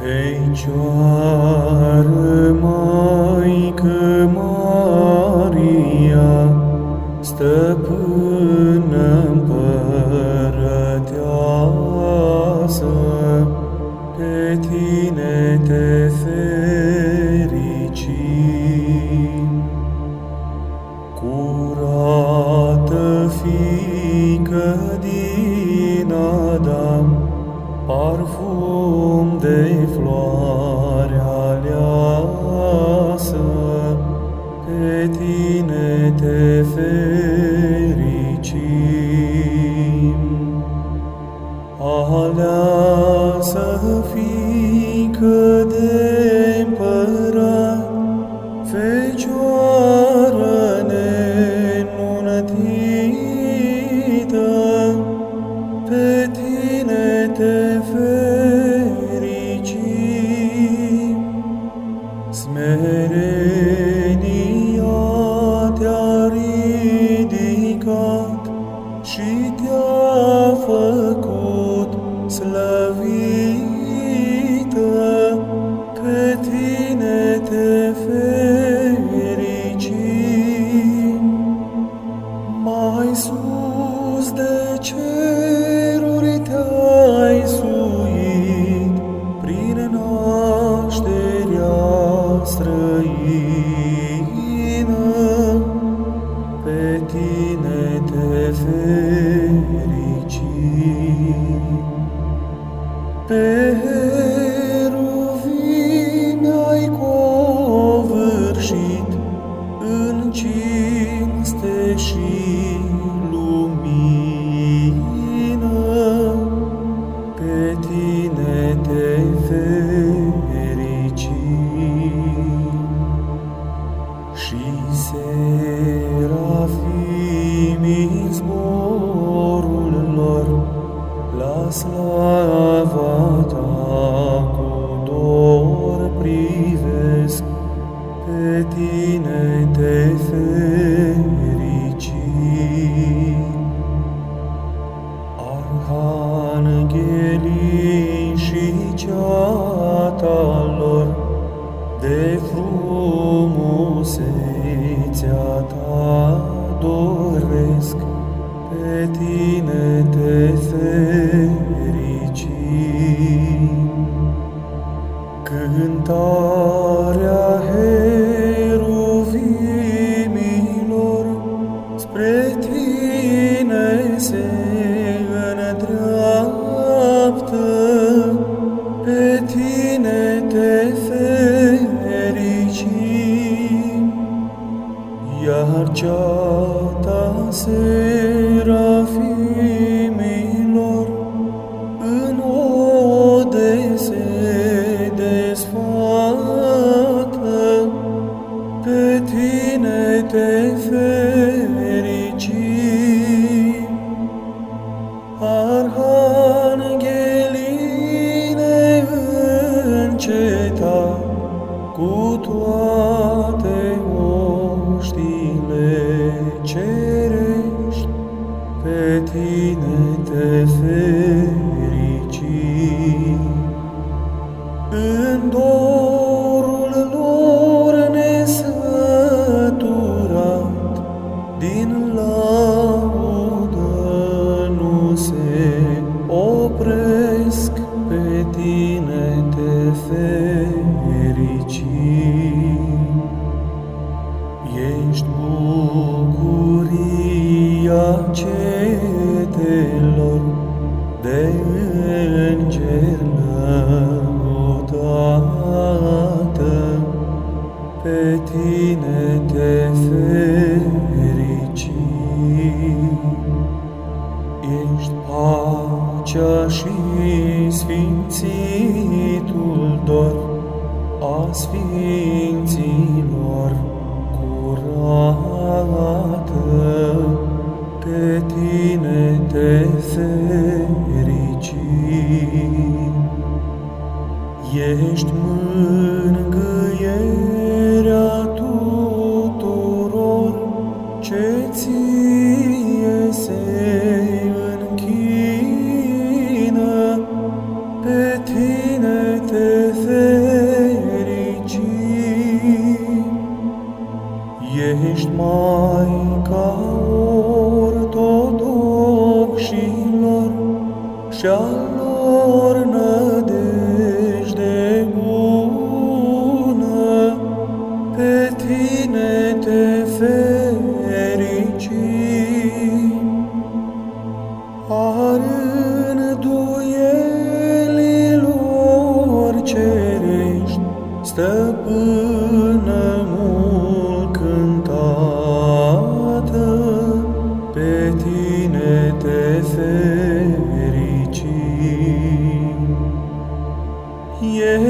Fecioară Maică Maria, stăpână împărăteasă, pe tine te fericim. Curată fiică din Adam, parfum de floare aleasă, pe tine te fericim. Te fericim. Mai sus de ceruri te-ai suit prin nașterea străină, pe tine te fericim. Pe slava ta cu dor privesc, pe tine te fericim. Arhanghelii și ceata lor, de frumusețea ta doresc, pe tine te fericim. Cântarea heruvimilor spre tine se îndreaptă, pe tine. Iar ceata serafimilor înceta cu toate oștile cerești, pe tine te fericim. Ești pacea și sfințitul dor a sfinților curată, pe tine te fericim. Ești mângâierea tuturor ce ție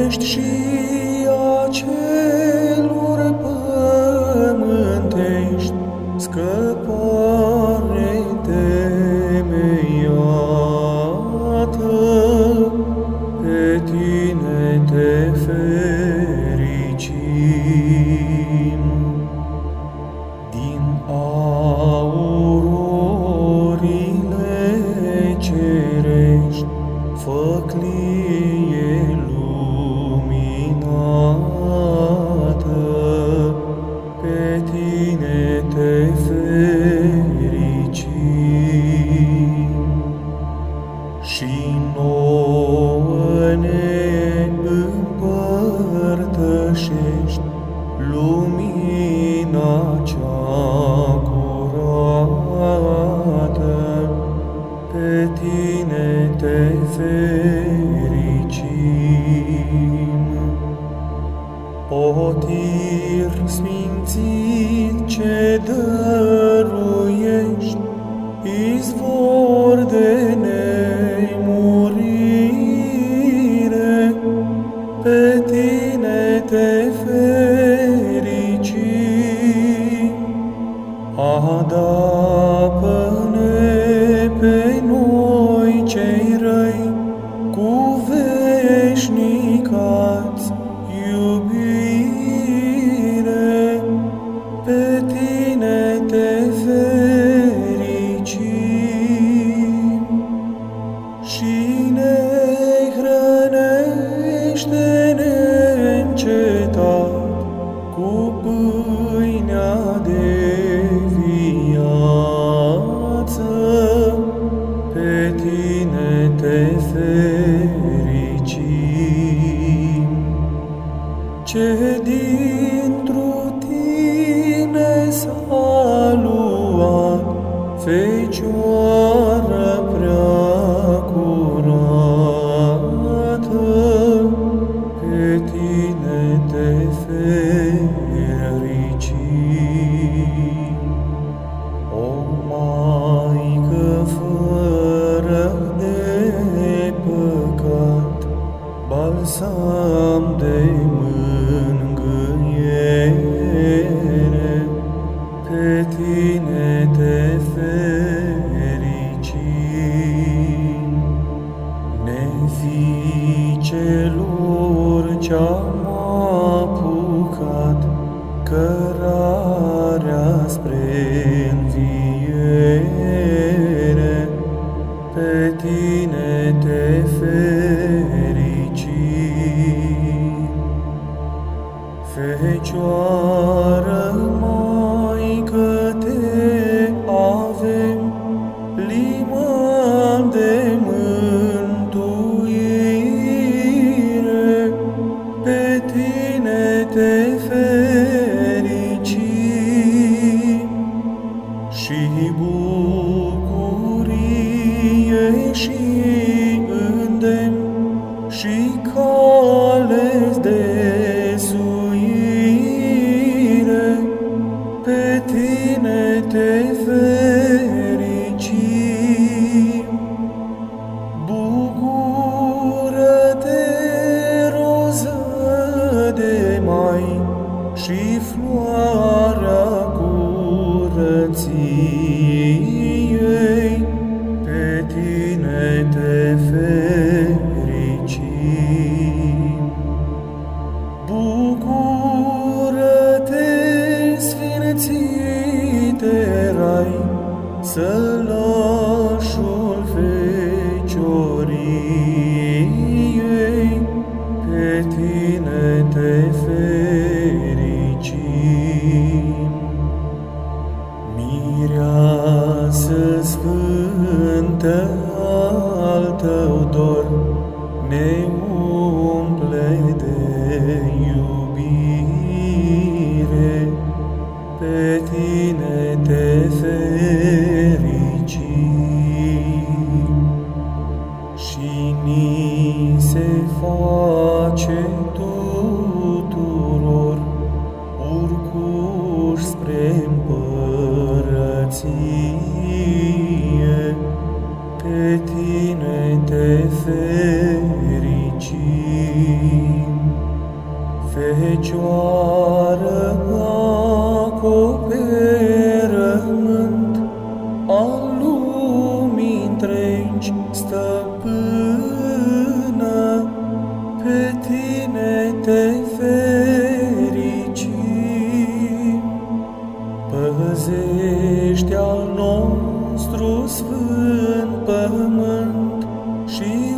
ești și a celor pământești, scăpare temeiată, pe tine te fericim. Din aurorile cerești, făclie Adam. tău dor ne umple de iubire. Păzește al nostru sfânt pământ și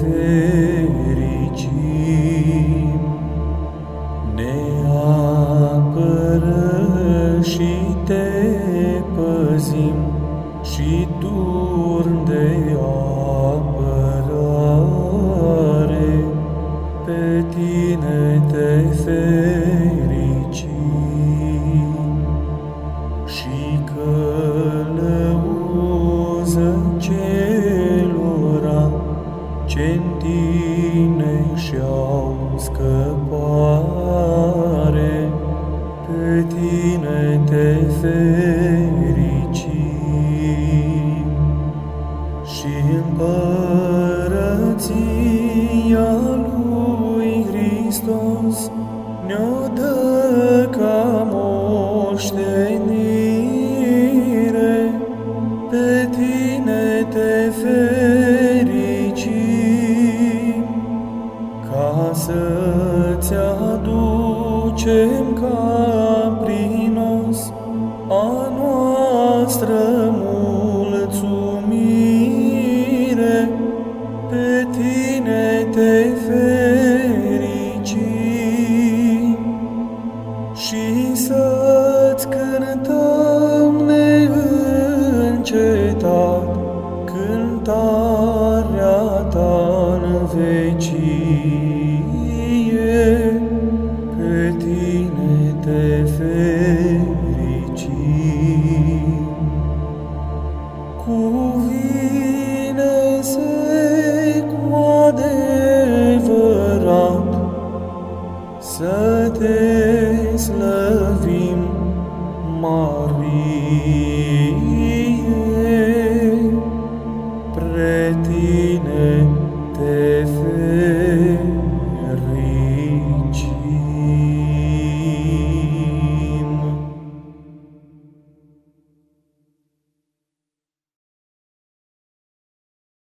fericim, ne apără și te păzim și turn de apărare, pe tine te fericim și călăuză cer ce în tine și-au scăpare, pe tine te vei. She sat